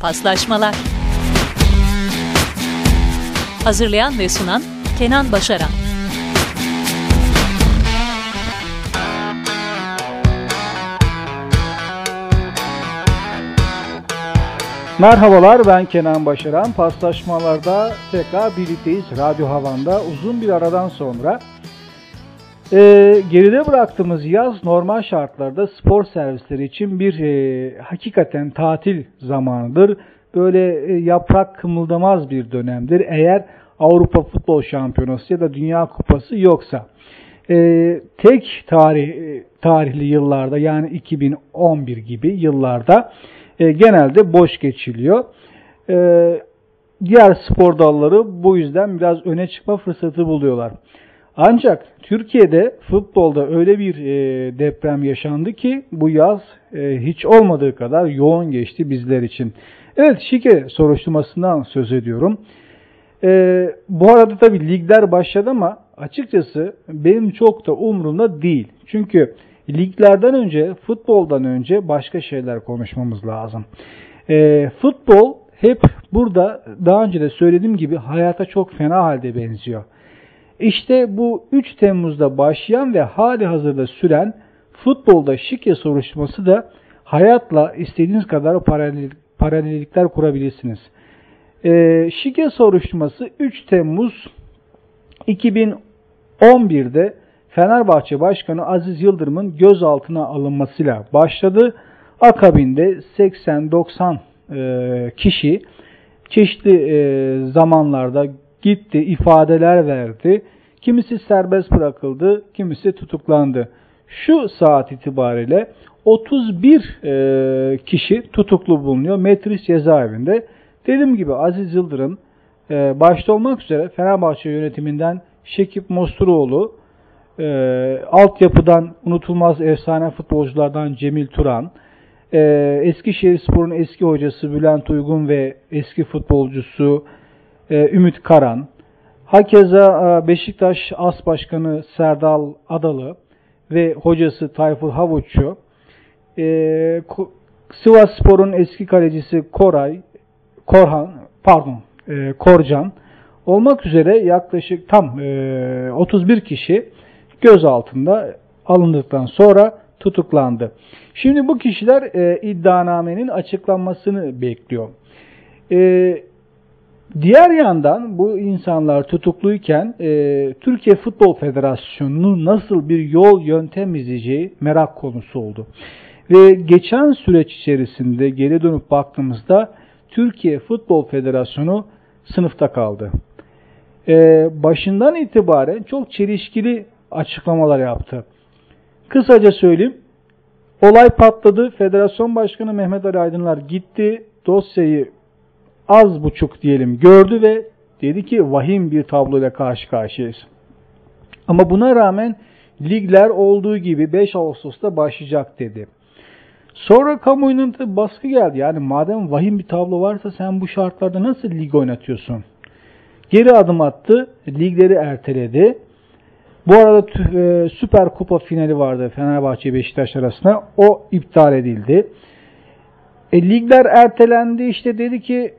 Paslaşmalar Hazırlayan ve sunan Kenan Başaran Merhabalar ben Kenan Başaran. Paslaşmalarda tekrar birlikteyiz. Radyo Havan'da uzun bir aradan sonra. Ee, geride bıraktığımız yaz normal şartlarda spor servisleri için bir e, hakikaten tatil zamanıdır. Böyle e, yaprak kımıldamaz bir dönemdir. Eğer Avrupa Futbol Şampiyonası ya da Dünya Kupası yoksa. Ee, tek tarih e, tarihli yıllarda yani 2011 gibi yıllarda e, genelde boş geçiliyor. E, diğer spor dalları bu yüzden biraz öne çıkma fırsatı buluyorlar. Ancak Türkiye'de futbolda öyle bir e, deprem yaşandı ki bu yaz e, hiç olmadığı kadar yoğun geçti bizler için. Evet şike soruşturmasından söz ediyorum. E, bu arada tabii ligler başladı ama açıkçası benim çok da umurumda değil. Çünkü liglerden önce, futboldan önce başka şeyler konuşmamız lazım. E, futbol hep burada daha önce de söylediğim gibi hayata çok fena halde benziyor. İşte bu 3 Temmuz'da başlayan ve hali hazırda süren futbolda şike soruşturması da hayatla istediğiniz kadar paralel, paralellikler kurabilirsiniz. E, şike soruşturması 3 Temmuz 2011'de Fenerbahçe Başkanı Aziz Yıldırım'ın gözaltına alınmasıyla başladı. Akabinde 80-90 e, kişi çeşitli e, zamanlarda gitti, ifadeler verdi. Kimisi serbest bırakıldı, kimisi tutuklandı. Şu saat itibariyle 31 e, kişi tutuklu bulunuyor Metris cezaevinde. Dediğim gibi Aziz Yıldırım başta olmak üzere Fenerbahçe yönetiminden Şekip Mosturoğlu, e, altyapıdan unutulmaz efsane futbolculardan Cemil Turan, e, Eskişehir Spor'un eski hocası Bülent Uygun ve eski futbolcusu e, Ümit Karan, hakeza e, Beşiktaş As Başkanı Serdal Adalı ve hocası Tayfur Havuççu, e, Sivas Spor'un eski kalecisi Koray, Korhan, pardon, e, Korcan olmak üzere yaklaşık tam e, 31 kişi gözaltında alındıktan sonra tutuklandı. Şimdi bu kişiler e, iddianamenin açıklanmasını bekliyor. E, diğer yandan bu insanlar tutukluyken e, Türkiye Futbol Federasyonu'nun nasıl bir yol yöntem izleyeceği merak konusu oldu. Ve geçen süreç içerisinde geri dönüp baktığımızda Türkiye Futbol Federasyonu sınıfta kaldı. Ee, başından itibaren çok çelişkili açıklamalar yaptı. Kısaca söyleyeyim. Olay patladı. Federasyon Başkanı Mehmet Ali Aydınlar gitti. Dosyayı az buçuk diyelim gördü ve dedi ki vahim bir tabloyla karşı karşıyayız. Ama buna rağmen ligler olduğu gibi 5 Ağustos'ta başlayacak dedi. Sonra kamuoyunun baskı geldi. Yani madem vahim bir tablo varsa sen bu şartlarda nasıl lig oynatıyorsun? Geri adım attı. Ligleri erteledi. Bu arada e, Süper Kupa finali vardı Fenerbahçe Beşiktaş arasında. O iptal edildi. E, ligler ertelendi. İşte dedi ki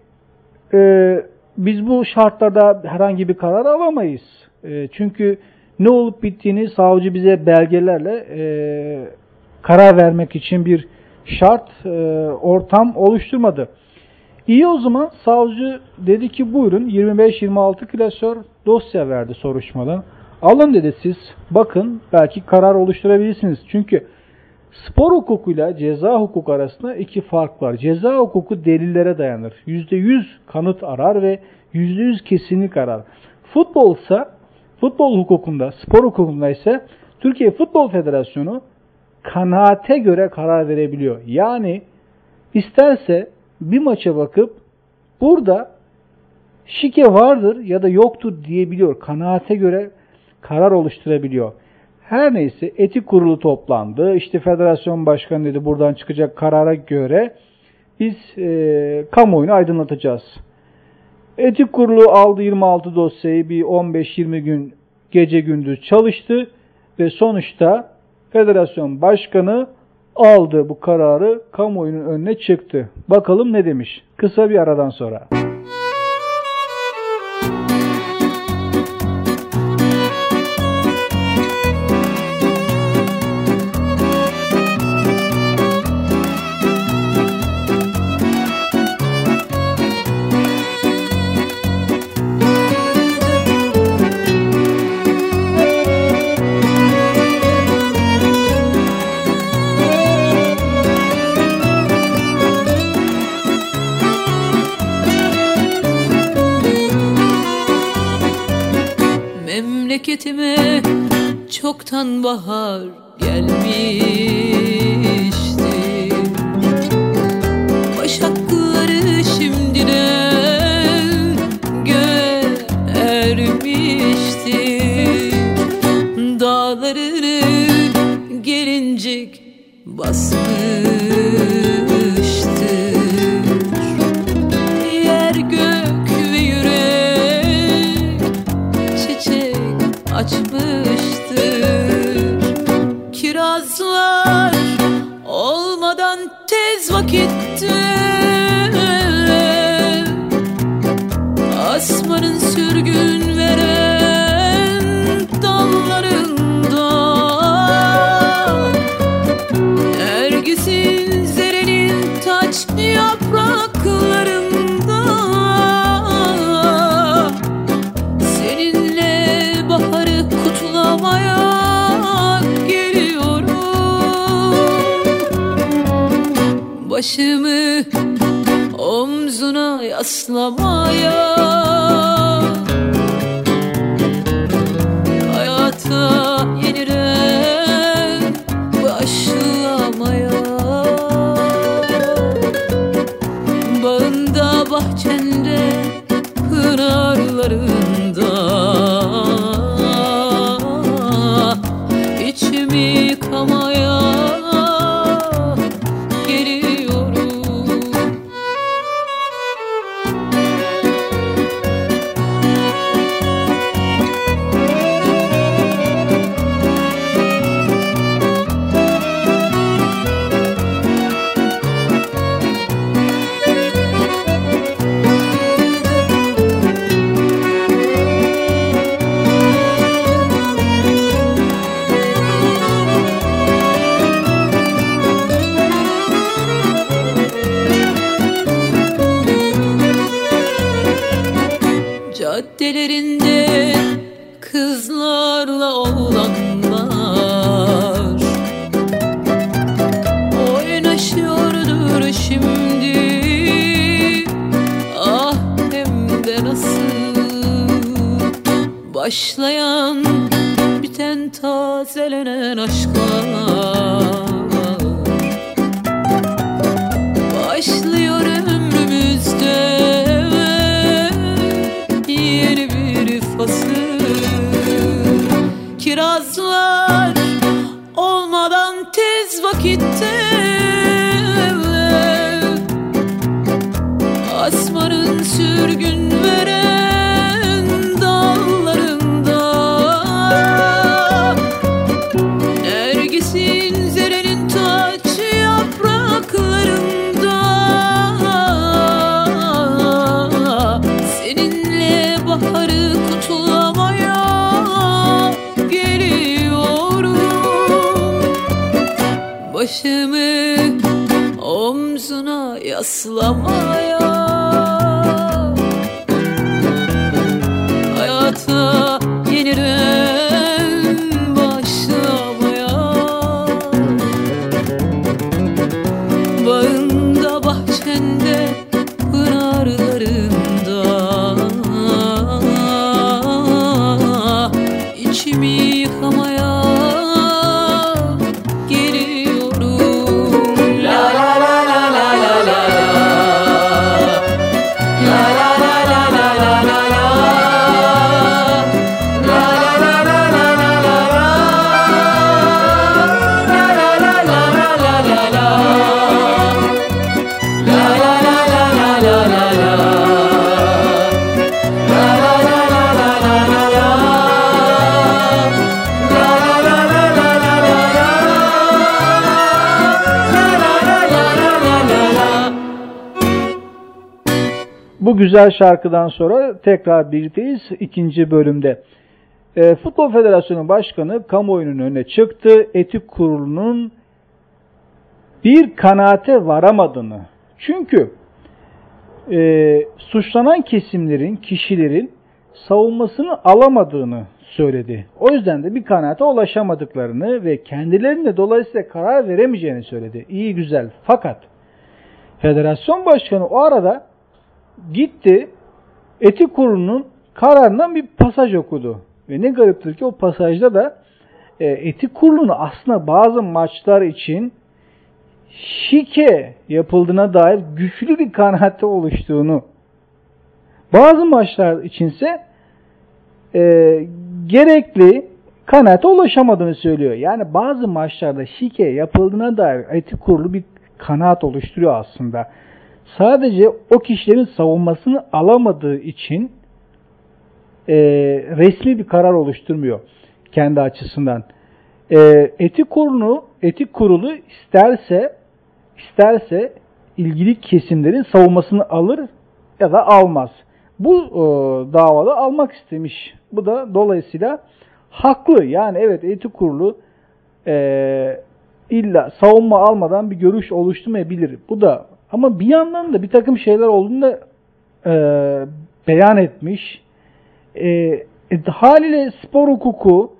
e, biz bu şartlarda herhangi bir karar alamayız. E, çünkü ne olup bittiğini savcı bize belgelerle e, karar vermek için bir şart e, ortam oluşturmadı. İyi o zaman savcı dedi ki buyurun 25-26 klasör dosya verdi soruşturmadan. Alın dedi siz bakın belki karar oluşturabilirsiniz. Çünkü spor hukukuyla ceza hukuku arasında iki fark var. Ceza hukuku delillere dayanır. %100 kanıt arar ve %100 kesinlik arar. Futbol ise futbol hukukunda, spor hukukunda ise Türkiye Futbol Federasyonu kanaate göre karar verebiliyor. Yani isterse bir maça bakıp burada şike vardır ya da yoktur diyebiliyor. Kanaate göre karar oluşturabiliyor. Her neyse etik kurulu toplandı. İşte federasyon başkanı dedi buradan çıkacak karara göre biz e, kamuoyunu aydınlatacağız. Etik kurulu aldı 26 dosyayı bir 15-20 gün gece gündüz çalıştı ve sonuçta federasyon başkanı aldı bu kararı kamuoyunun önüne çıktı. Bakalım ne demiş kısa bir aradan sonra. memleketime çoktan bahar gelmişti Başakları şimdi de ermişti Dağlarını gelincik basmış. sensin Zerenin taç yapraklarında. Seninle baharı kutlamaya geliyorum. Başımı omzuna yaslamaya. Hayata güzel şarkıdan sonra tekrar birlikteyiz ikinci bölümde. E, Futbol Federasyonu Başkanı kamuoyunun önüne çıktı. Etik kurulunun bir kanaate varamadığını. Çünkü e, suçlanan kesimlerin, kişilerin savunmasını alamadığını söyledi. O yüzden de bir kanaate ulaşamadıklarını ve kendilerine dolayısıyla karar veremeyeceğini söyledi. İyi güzel. Fakat federasyon başkanı o arada gitti etik kurulunun kararından bir pasaj okudu. Ve ne gariptir ki o pasajda da e, etik kurulunun aslında bazı maçlar için şike yapıldığına dair güçlü bir kanaatte oluştuğunu bazı maçlar içinse e, gerekli kanaate ulaşamadığını söylüyor. Yani bazı maçlarda şike yapıldığına dair etik kurulu bir kanaat oluşturuyor aslında. Sadece o kişilerin savunmasını alamadığı için e, resmi bir karar oluşturmuyor kendi açısından. E, etik kurulu etik kurulu isterse isterse ilgili kesimlerin savunmasını alır ya da almaz. Bu e, davada almak istemiş. Bu da dolayısıyla haklı. Yani evet etik kurulu e, illa savunma almadan bir görüş oluşturmayabilir. Bu da ama bir yandan da bir takım şeyler olduğunu da e, beyan etmiş. E, e, haliyle spor hukuku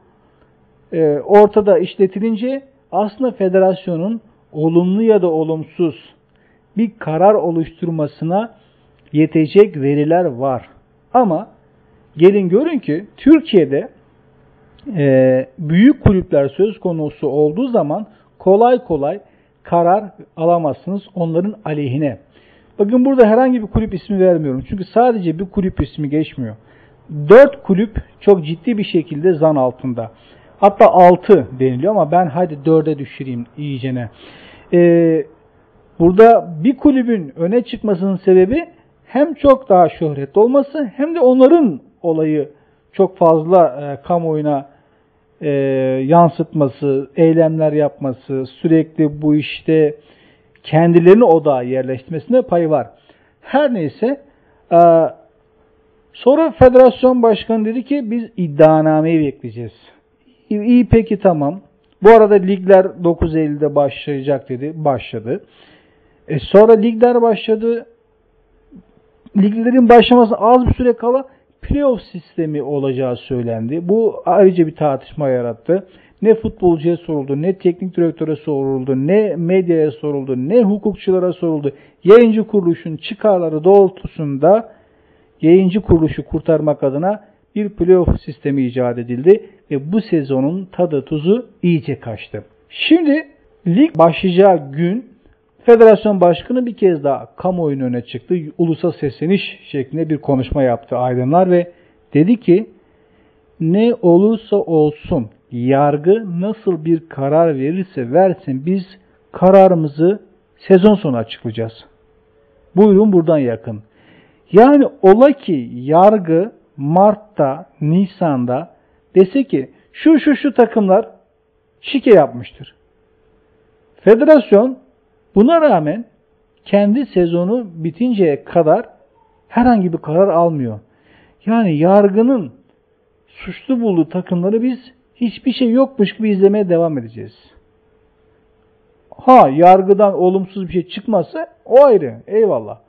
e, ortada işletilince aslında federasyonun olumlu ya da olumsuz bir karar oluşturmasına yetecek veriler var. Ama gelin görün ki Türkiye'de e, büyük kulüpler söz konusu olduğu zaman kolay kolay karar alamazsınız onların aleyhine. Bakın burada herhangi bir kulüp ismi vermiyorum. Çünkü sadece bir kulüp ismi geçmiyor. Dört kulüp çok ciddi bir şekilde zan altında. Hatta altı deniliyor ama ben hadi dörde düşüreyim iyicene. Ee, burada bir kulübün öne çıkmasının sebebi hem çok daha şöhretli olması hem de onların olayı çok fazla e, kamuoyuna e, yansıtması, eylemler yapması, sürekli bu işte kendilerini odağa yerleştirmesine pay var. Her neyse e, sonra federasyon başkanı dedi ki biz iddianameyi bekleyeceğiz. İyi, iyi peki tamam. Bu arada ligler 9 Eylül'de başlayacak dedi. Başladı. E sonra ligler başladı. Liglerin başlaması az bir süre kala playoff sistemi olacağı söylendi. Bu ayrıca bir tartışma yarattı. Ne futbolcuya soruldu, ne teknik direktöre soruldu, ne medyaya soruldu, ne hukukçulara soruldu. Yayıncı kuruluşun çıkarları doğrultusunda yayıncı kuruluşu kurtarmak adına bir playoff sistemi icat edildi ve bu sezonun tadı tuzu iyice kaçtı. Şimdi lig başlayacağı gün Federasyon Başkanı bir kez daha kamuoyunun önüne çıktı. Ulusa sesleniş şeklinde bir konuşma yaptı aydınlar ve dedi ki ne olursa olsun yargı nasıl bir karar verirse versin biz kararımızı sezon sonu açıklayacağız. Buyurun buradan yakın. Yani ola ki yargı Mart'ta, Nisan'da dese ki şu şu şu takımlar şike yapmıştır. Federasyon Buna rağmen kendi sezonu bitinceye kadar herhangi bir karar almıyor. Yani yargının suçlu bulduğu takımları biz hiçbir şey yokmuş gibi izlemeye devam edeceğiz. Ha yargıdan olumsuz bir şey çıkmazsa o ayrı. Eyvallah.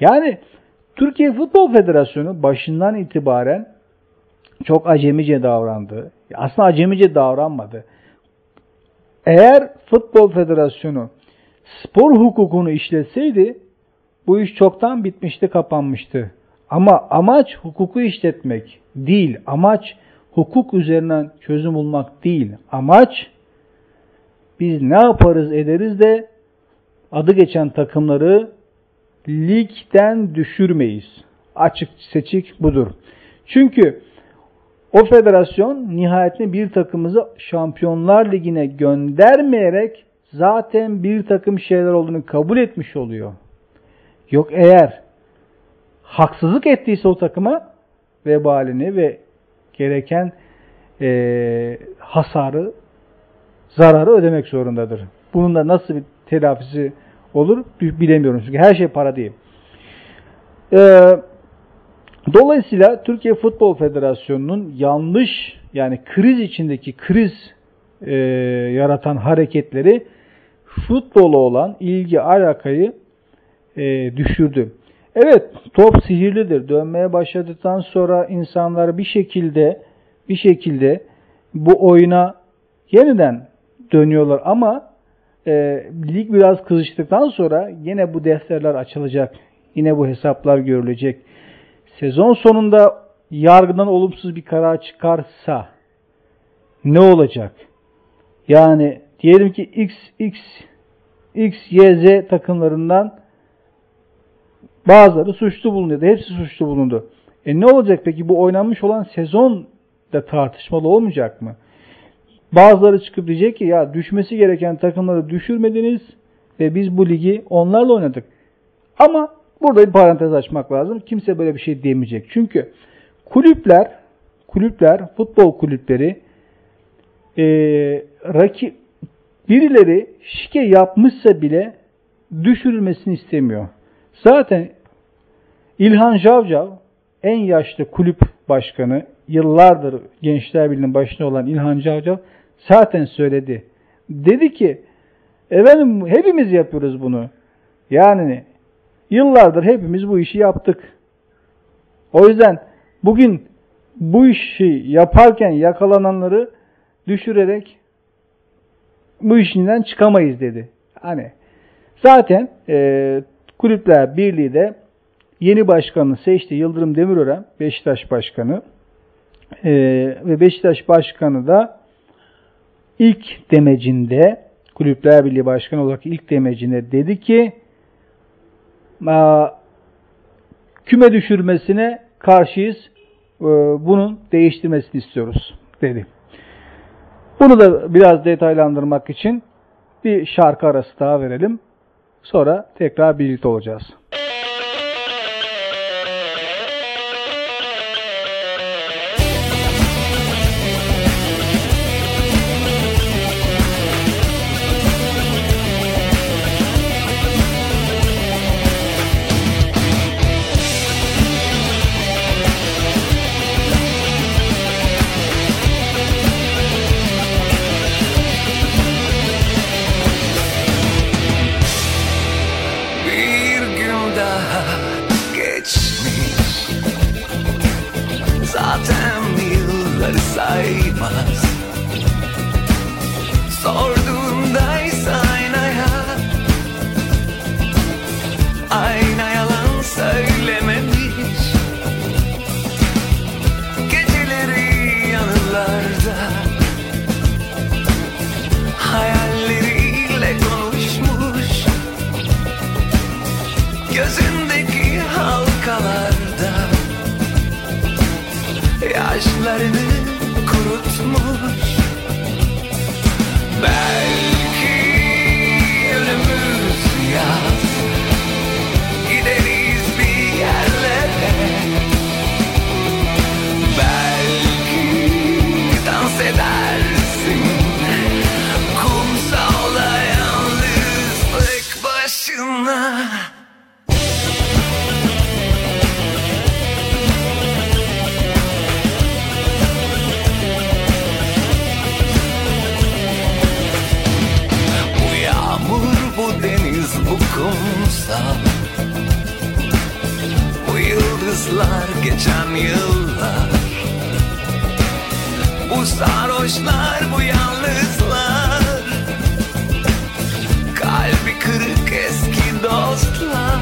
Yani Türkiye Futbol Federasyonu başından itibaren çok acemice davrandı. Aslında acemice davranmadı. Eğer Futbol Federasyonu spor hukukunu işletseydi bu iş çoktan bitmişti, kapanmıştı. Ama amaç hukuku işletmek değil. Amaç hukuk üzerinden çözüm bulmak değil. Amaç biz ne yaparız ederiz de adı geçen takımları ligden düşürmeyiz. Açık seçik budur. Çünkü o federasyon nihayetinde bir takımımızı Şampiyonlar Ligi'ne göndermeyerek zaten bir takım şeyler olduğunu kabul etmiş oluyor. Yok eğer haksızlık ettiyse o takıma vebalini ve gereken e, hasarı, zararı ödemek zorundadır. Bunun da nasıl bir telafisi olur bilemiyorum. Çünkü her şey para değil. Ee, dolayısıyla Türkiye Futbol Federasyonu'nun yanlış yani kriz içindeki kriz e, yaratan hareketleri futbola olan ilgi alakayı e, düşürdü. Evet top sihirlidir. Dönmeye başladıktan sonra insanlar bir şekilde bir şekilde bu oyuna yeniden dönüyorlar ama e, lig biraz kızıştıktan sonra yine bu defterler açılacak. Yine bu hesaplar görülecek. Sezon sonunda yargıdan olumsuz bir karar çıkarsa ne olacak? Yani diyelim ki X, X, X, Y, Z takımlarından bazıları suçlu da hepsi suçlu bulundu. E ne olacak peki bu oynanmış olan sezon da tartışmalı olmayacak mı? Bazıları çıkıp diyecek ki ya düşmesi gereken takımları düşürmediniz ve biz bu ligi onlarla oynadık. Ama burada bir parantez açmak lazım. Kimse böyle bir şey demeyecek. Çünkü kulüpler, kulüpler, futbol kulüpleri e, rakip birileri şike yapmışsa bile düşürülmesini istemiyor. Zaten İlhan Javcav en yaşlı kulüp başkanı, yıllardır Gençler Birliği'nin başında olan İlhan Cavcav zaten söyledi. Dedi ki efendim hepimiz yapıyoruz bunu. Yani yıllardır hepimiz bu işi yaptık. O yüzden bugün bu işi yaparken yakalananları düşürerek bu işinden çıkamayız dedi. Hani zaten e, Kulüpler Birliği de yeni başkanını seçti. Yıldırım Demirören Beşiktaş Başkanı. Ee, ve Beşiktaş Başkanı da ilk demecinde Kulüpler Birliği Başkanı olarak ilk demecinde dedi ki küme düşürmesine karşıyız. Ee, bunun değiştirmesini istiyoruz dedi. Bunu da biraz detaylandırmak için bir şarkı arası daha verelim. Sonra tekrar birlikte olacağız. gözlerini kurutmuş. Ben yıldızlar geçen yıllar. Bu sarhoşlar bu yalnızlar. Kalbi kırık eski dostlar.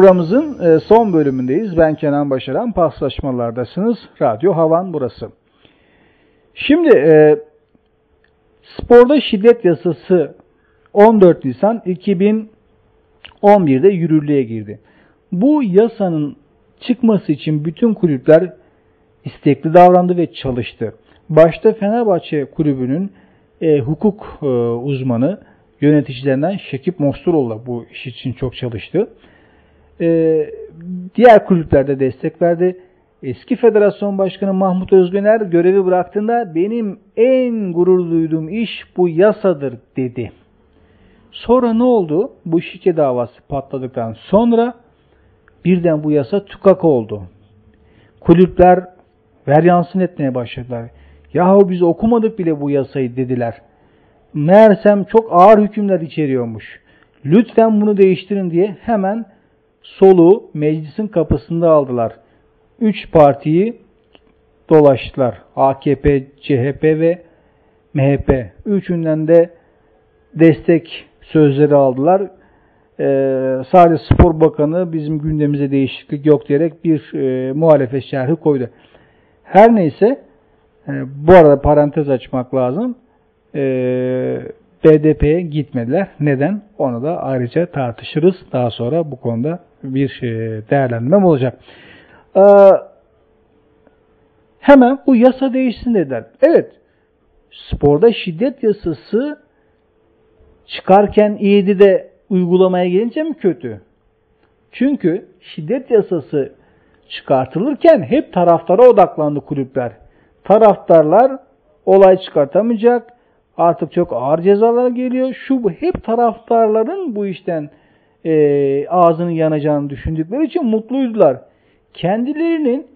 Programımızın e, son bölümündeyiz. Ben Kenan Başaran. Paslaşmalardasınız. Radyo Havan burası. Şimdi e, sporda şiddet yasası 14 Nisan 2011'de yürürlüğe girdi. Bu yasanın çıkması için bütün kulüpler istekli davrandı ve çalıştı. Başta Fenerbahçe kulübünün e, hukuk e, uzmanı yöneticilerinden Şekip Mosturoğlu bu iş için çok çalıştı. E, diğer kulüplerde destek verdi. Eski federasyon başkanı Mahmut Özgüner görevi bıraktığında benim en gurur duyduğum iş bu yasadır dedi. Sonra ne oldu? Bu şike davası patladıktan sonra birden bu yasa tükak oldu. Kulüpler veryansın etmeye başladılar. Yahu biz okumadık bile bu yasayı dediler. Meğersem çok ağır hükümler içeriyormuş. Lütfen bunu değiştirin diye hemen soluğu meclisin kapısında aldılar. Üç partiyi dolaştılar. AKP, CHP ve MHP. Üçünden de destek sözleri aldılar. Ee, sadece Spor Bakanı bizim gündemimize değişiklik yok diyerek bir e, muhalefet şerhi koydu. Her neyse e, bu arada parantez açmak lazım. E, BDP'ye gitmediler. Neden? Onu da ayrıca tartışırız. Daha sonra bu konuda bir e, değerlendirmem olacak. E, hemen bu yasa değişsin dediler. Evet, sporda şiddet yasası çıkarken iyiydi de uygulamaya gelince mi kötü? Çünkü şiddet yasası çıkartılırken hep taraftara odaklandı kulüpler. Taraftarlar olay çıkartamayacak, artık çok ağır cezalar geliyor. Şu hep taraftarların bu işten e, ağzının yanacağını düşündükleri için mutluydular. Kendilerinin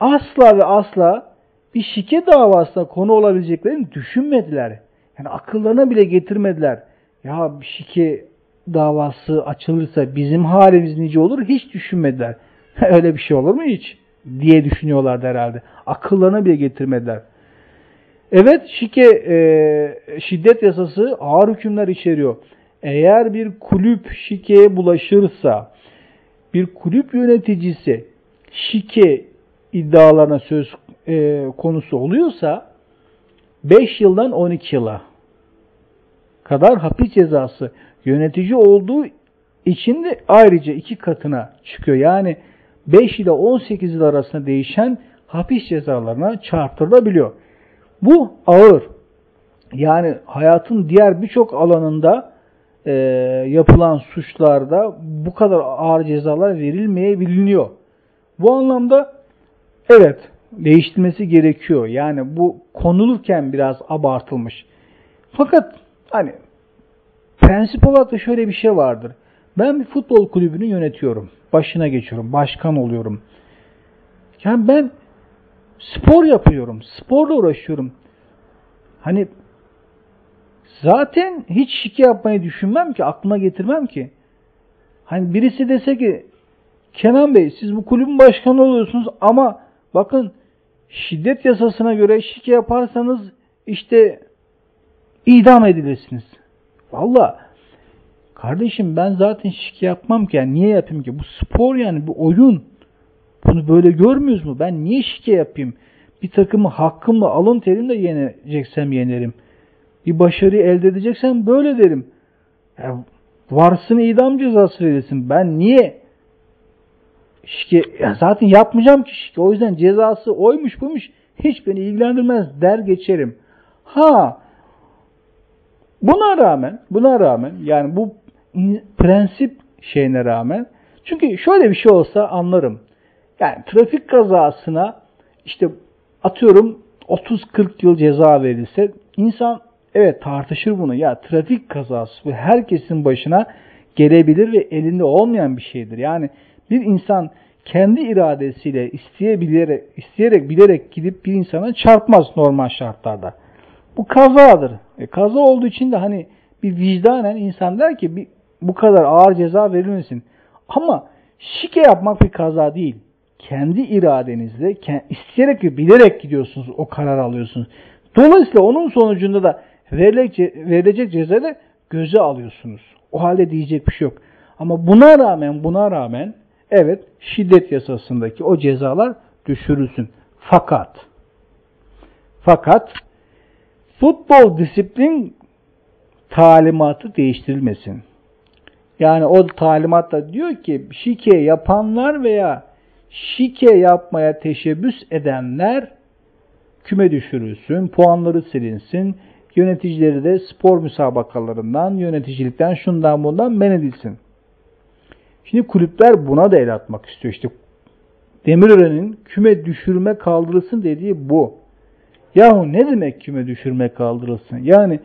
asla ve asla bir şike davasına konu olabileceklerini düşünmediler. Yani akıllarına bile getirmediler. Ya bir şike davası açılırsa bizim halimiz nice olur hiç düşünmediler. Öyle bir şey olur mu hiç? diye düşünüyorlardı herhalde. Akıllarına bile getirmediler. Evet şike e, şiddet yasası ağır hükümler içeriyor. Eğer bir kulüp şikeye bulaşırsa, bir kulüp yöneticisi şike iddialarına söz e, konusu oluyorsa 5 yıldan 12 yıla kadar hapis cezası yönetici olduğu için de ayrıca iki katına çıkıyor. Yani 5 ile 18 yıl arasında değişen hapis cezalarına çarptırılabiliyor. Bu ağır. Yani hayatın diğer birçok alanında e, yapılan suçlarda bu kadar ağır cezalar verilmeyebiliniyor. Bu anlamda evet değiştirmesi gerekiyor. Yani bu konulurken biraz abartılmış. Fakat hani prensip olarak da şöyle bir şey vardır. Ben bir futbol kulübünü yönetiyorum. Başına geçiyorum. Başkan oluyorum. Yani ben spor yapıyorum. Sporla uğraşıyorum. Hani zaten hiç şike yapmayı düşünmem ki. Aklıma getirmem ki. Hani birisi dese ki Kenan Bey siz bu kulübün başkanı oluyorsunuz ama bakın şiddet yasasına göre şike yaparsanız işte idam edilirsiniz. Valla kardeşim ben zaten şike yapmam ki yani niye yapayım ki? Bu spor yani bu oyun. Bunu böyle görmüyoruz mu? Ben niye şike yapayım? Bir takımı hakkımla alın terimle yeneceksem yenerim. Bir başarı elde edeceksem böyle derim. Ya varsın idam cezası verilsin. Ben niye şike ya zaten yapmayacağım ki şike. O yüzden cezası oymuş buymuş hiç beni ilgilendirmez der geçerim. Ha buna rağmen buna rağmen yani bu prensip şeyine rağmen çünkü şöyle bir şey olsa anlarım. Yani trafik kazasına işte atıyorum 30-40 yıl ceza verilse insan evet tartışır bunu. Ya trafik kazası bu herkesin başına gelebilir ve elinde olmayan bir şeydir. Yani bir insan kendi iradesiyle isteyebilerek, isteyerek bilerek gidip bir insana çarpmaz normal şartlarda. Bu kazadır. E, kaza olduğu için de hani bir vicdanen insan der ki bir, bu kadar ağır ceza verilmesin. Ama şike yapmak bir kaza değil kendi iradenizle isteyerek ve bilerek gidiyorsunuz o karar alıyorsunuz. Dolayısıyla onun sonucunda da verilecek cezayı göze alıyorsunuz. O halde diyecek bir şey yok. Ama buna rağmen buna rağmen evet şiddet yasasındaki o cezalar düşürülsün. Fakat fakat futbol disiplin talimatı değiştirilmesin. Yani o talimatta diyor ki şike yapanlar veya şike yapmaya teşebbüs edenler küme düşürülsün, puanları silinsin, yöneticileri de spor müsabakalarından, yöneticilikten, şundan bundan men edilsin. Şimdi kulüpler buna da el atmak istiyor. İşte Demirören'in küme düşürme kaldırılsın dediği bu. Yahu ne demek küme düşürme kaldırılsın? Yani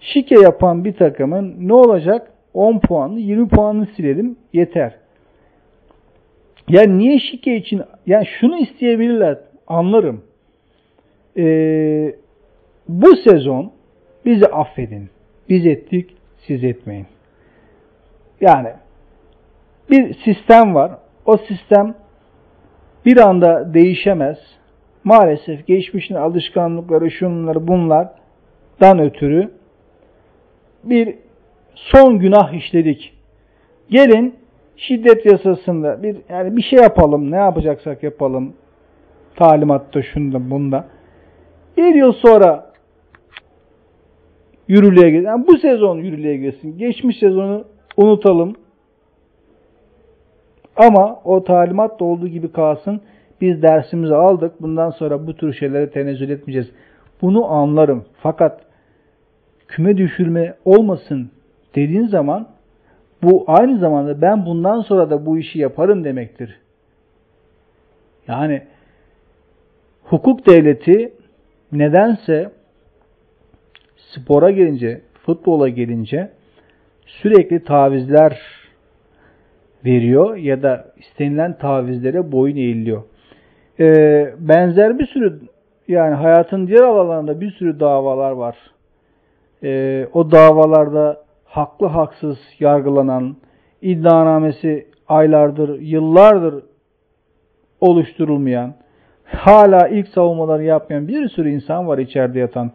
şike yapan bir takımın ne olacak? 10 puanlı 20 puanını silelim yeter. Yani niye şike için yani şunu isteyebilirler anlarım. Ee, bu sezon bizi affedin. Biz ettik siz etmeyin. Yani bir sistem var. O sistem bir anda değişemez. Maalesef geçmişin alışkanlıkları, şunları, bunlardan ötürü bir son günah işledik. Gelin şiddet yasasında bir yani bir şey yapalım. Ne yapacaksak yapalım. Talimatta şunda bunda. Bir yıl sonra yürürlüğe girsin. Yani bu sezon yürürlüğe girsin. Geçmiş sezonu unutalım. Ama o talimat da olduğu gibi kalsın. Biz dersimizi aldık. Bundan sonra bu tür şeylere tenezzül etmeyeceğiz. Bunu anlarım. Fakat küme düşürme olmasın dediğin zaman bu aynı zamanda ben bundan sonra da bu işi yaparım demektir. Yani hukuk devleti nedense spora gelince, futbola gelince sürekli tavizler veriyor ya da istenilen tavizlere boyun eğiliyor. Ee, benzer bir sürü yani hayatın diğer alanlarında bir sürü davalar var. Ee, o davalarda haklı haksız yargılanan, iddianamesi aylardır, yıllardır oluşturulmayan, hala ilk savunmaları yapmayan bir sürü insan var içeride yatan.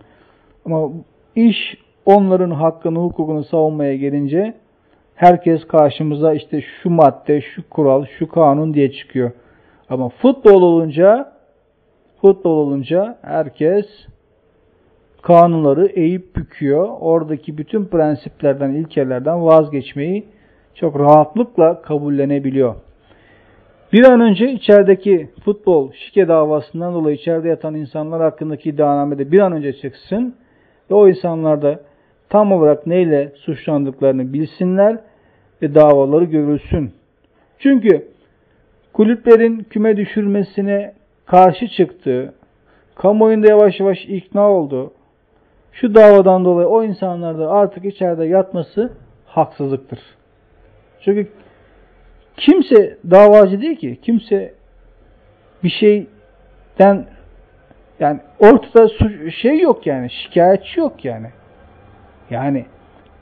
Ama iş onların hakkını, hukukunu savunmaya gelince herkes karşımıza işte şu madde, şu kural, şu kanun diye çıkıyor. Ama futbol olunca futbol olunca herkes kanunları eğip büküyor. Oradaki bütün prensiplerden, ilkelerden vazgeçmeyi çok rahatlıkla kabullenebiliyor. Bir an önce içerideki futbol şike davasından dolayı içeride yatan insanlar hakkındaki iddianame bir an önce çıksın ve o insanlar da tam olarak neyle suçlandıklarını bilsinler ve davaları görülsün. Çünkü kulüplerin küme düşürmesine karşı çıktığı, kamuoyunda yavaş yavaş ikna oldu. Şu davadan dolayı o insanlar da artık içeride yatması haksızlıktır. Çünkü kimse davacı değil ki. Kimse bir şeyden yani ortada şey yok yani. Şikayetçi yok yani. Yani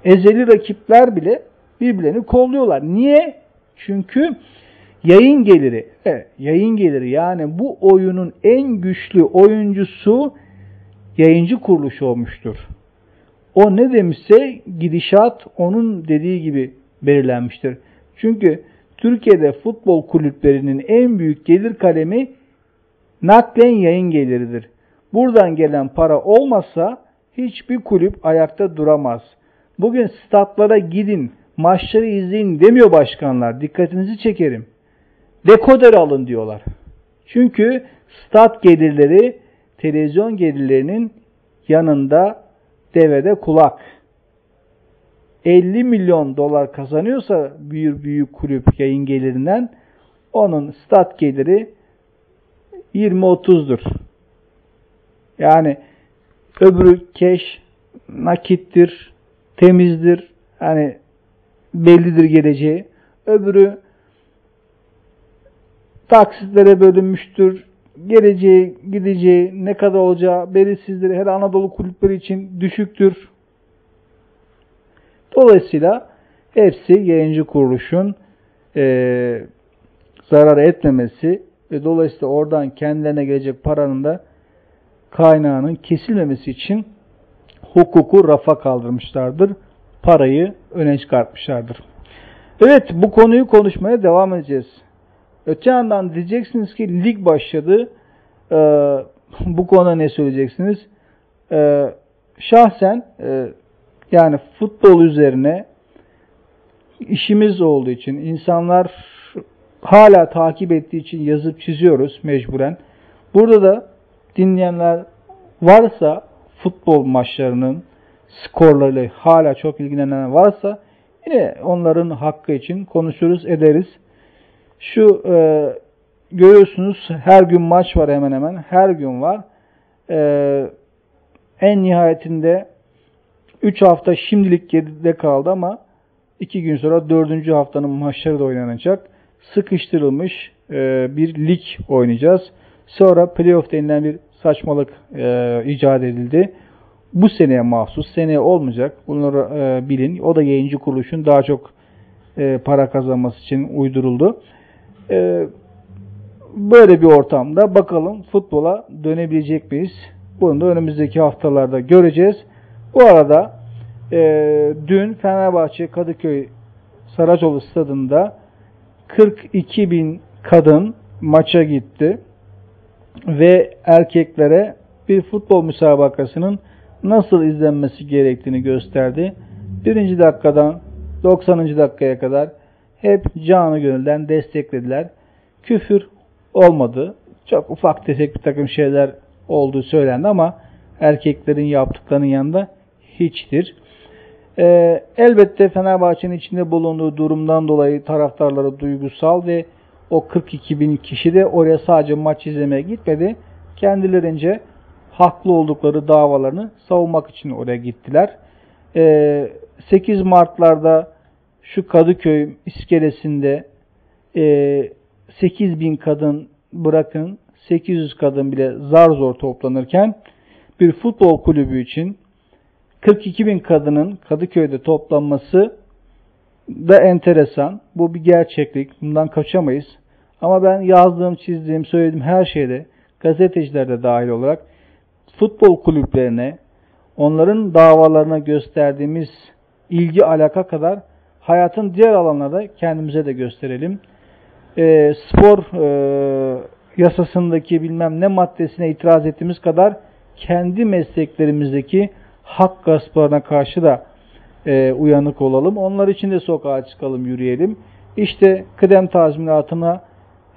ezeli rakipler bile birbirlerini kolluyorlar. Niye? Çünkü yayın geliri, evet, yayın geliri yani bu oyunun en güçlü oyuncusu yayıncı kuruluş olmuştur. O ne demişse gidişat onun dediği gibi belirlenmiştir. Çünkü Türkiye'de futbol kulüplerinin en büyük gelir kalemi naklen yayın geliridir. Buradan gelen para olmasa hiçbir kulüp ayakta duramaz. Bugün statlara gidin, maçları izleyin demiyor başkanlar. Dikkatinizi çekerim. Dekoder alın diyorlar. Çünkü stat gelirleri televizyon gelirlerinin yanında devede kulak. 50 milyon dolar kazanıyorsa bir büyük kulüp yayın gelirinden onun stat geliri 20-30'dur. Yani öbürü keş nakittir, temizdir. Hani bellidir geleceği. Öbürü taksitlere bölünmüştür. Geleceği, gideceği, ne kadar olacağı belirsizdir. Her Anadolu kulüpleri için düşüktür. Dolayısıyla hepsi yayıncı kuruluşun e, zarar etmemesi ve dolayısıyla oradan kendilerine gelecek paranın da kaynağının kesilmemesi için hukuku rafa kaldırmışlardır. Parayı öne çıkartmışlardır. Evet bu konuyu konuşmaya devam edeceğiz. Öte yandan diyeceksiniz ki lig başladı. Ee, bu konuda ne söyleyeceksiniz? Ee, şahsen e, yani futbol üzerine işimiz olduğu için insanlar hala takip ettiği için yazıp çiziyoruz mecburen. Burada da dinleyenler varsa futbol maçlarının skorlarıyla hala çok ilgilenen varsa yine onların hakkı için konuşuruz ederiz. Şu e, görüyorsunuz her gün maç var hemen hemen her gün var. E, en nihayetinde 3 hafta şimdilik geride kaldı ama 2 gün sonra 4. haftanın maçları da oynanacak. Sıkıştırılmış e, bir lig oynayacağız. Sonra playoff denilen bir saçmalık e, icat edildi. Bu seneye mahsus, seneye olmayacak. Bunları e, bilin. O da yayıncı kuruluşun daha çok e, para kazanması için uyduruldu. E, böyle bir ortamda bakalım futbola dönebilecek miyiz? Bunu da önümüzdeki haftalarda göreceğiz. Bu arada e, dün Fenerbahçe Kadıköy Saracoğlu stadında 42 bin kadın maça gitti ve erkeklere bir futbol müsabakasının nasıl izlenmesi gerektiğini gösterdi. Birinci dakikadan 90. dakikaya kadar hep canı gönülden desteklediler. Küfür olmadı. Çok ufak tefek bir takım şeyler olduğu söylendi ama erkeklerin yaptıklarının yanında hiçtir. Ee, elbette Fenerbahçe'nin içinde bulunduğu durumdan dolayı taraftarları duygusal ve o 42 bin kişi de oraya sadece maç izlemeye gitmedi. Kendilerince haklı oldukları davalarını savunmak için oraya gittiler. Ee, 8 Mart'larda şu Kadıköy iskelesinde e, 8 bin kadın bırakın 800 kadın bile zar zor toplanırken bir futbol kulübü için 42 bin kadının Kadıköy'de toplanması da enteresan. Bu bir gerçeklik. Bundan kaçamayız. Ama ben yazdığım, çizdiğim, söylediğim her şeyde gazeteciler de dahil olarak futbol kulüplerine, onların davalarına gösterdiğimiz ilgi alaka kadar hayatın diğer alanlarda kendimize de gösterelim. E, spor e, yasasındaki bilmem ne maddesine itiraz ettiğimiz kadar kendi mesleklerimizdeki hak gasplarına karşı da e, uyanık olalım. Onlar için de sokağa çıkalım, yürüyelim. İşte kıdem tazminatına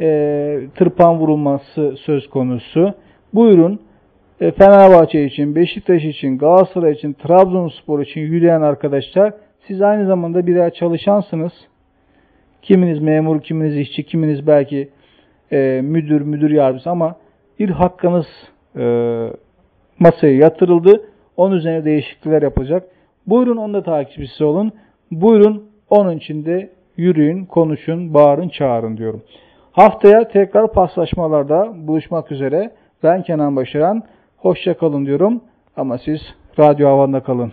e, tırpan vurulması söz konusu. Buyurun e, Fenerbahçe için, Beşiktaş için, Galatasaray için, Trabzonspor için yürüyen arkadaşlar siz aynı zamanda birer çalışansınız. Kiminiz memur, kiminiz işçi, kiminiz belki e, müdür, müdür yardımcısı ama bir hakkınız e, masaya yatırıldı. Onun üzerine değişiklikler yapacak. Buyurun onun da takipçisi olun. Buyurun onun içinde yürüyün, konuşun, bağırın, çağırın diyorum. Haftaya tekrar paslaşmalarda buluşmak üzere. Ben Kenan Başaran. Hoşça kalın diyorum. Ama siz radyo havanda kalın.